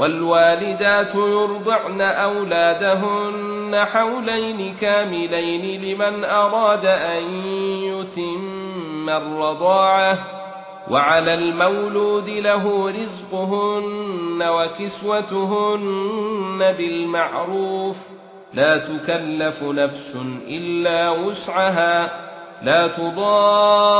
والوالدات يرضعن أولادهن حولين كاملين لمن أراد أن يتم الرضاعة وعلى المولود له رزقهن وكسوتهن بالمعروف. لا تكلف نفس إلا وسعها لا تضار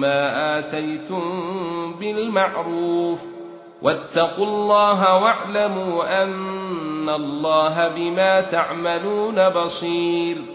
مَّا آتَيْتُم بِالْمَعْرُوفِ وَاتَّقُوا اللَّهَ وَاعْلَمُوا أَنَّ اللَّهَ بِمَا تَعْمَلُونَ بَصِيرٌ